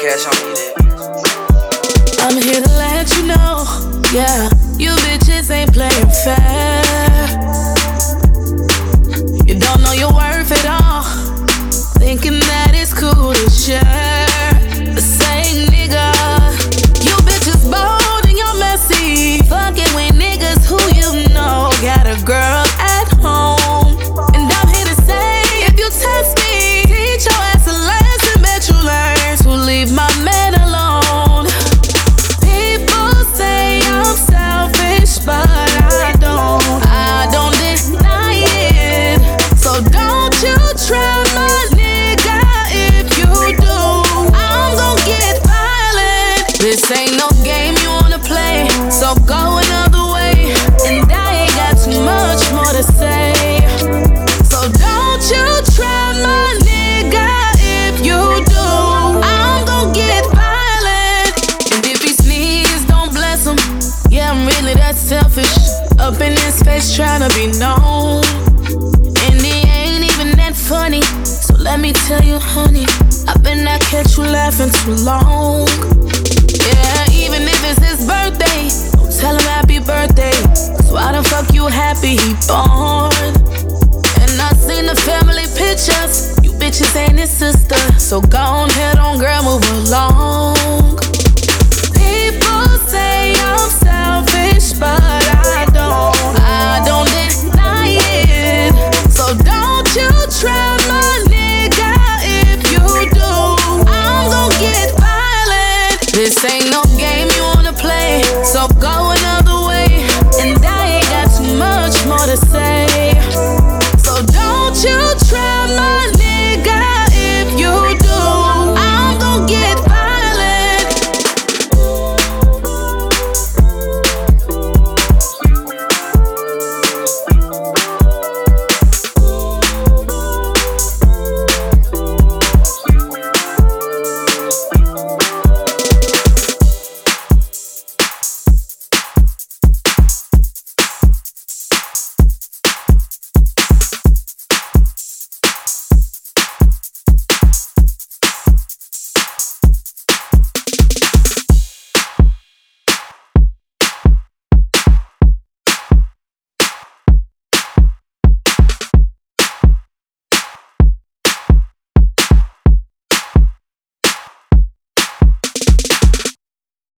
Cash on me. I'm here to let you know, yeah, you bitches ain't playing fair. Face trying to be known. And he ain't even that funny. So let me tell you, honey, I been not catch you laughing too long. Yeah, even if it's his birthday, don't tell him happy birthday. Cause why the fuck you happy he born? And I seen the family pictures. You bitches ain't his sister. So go on head on, girl, move along.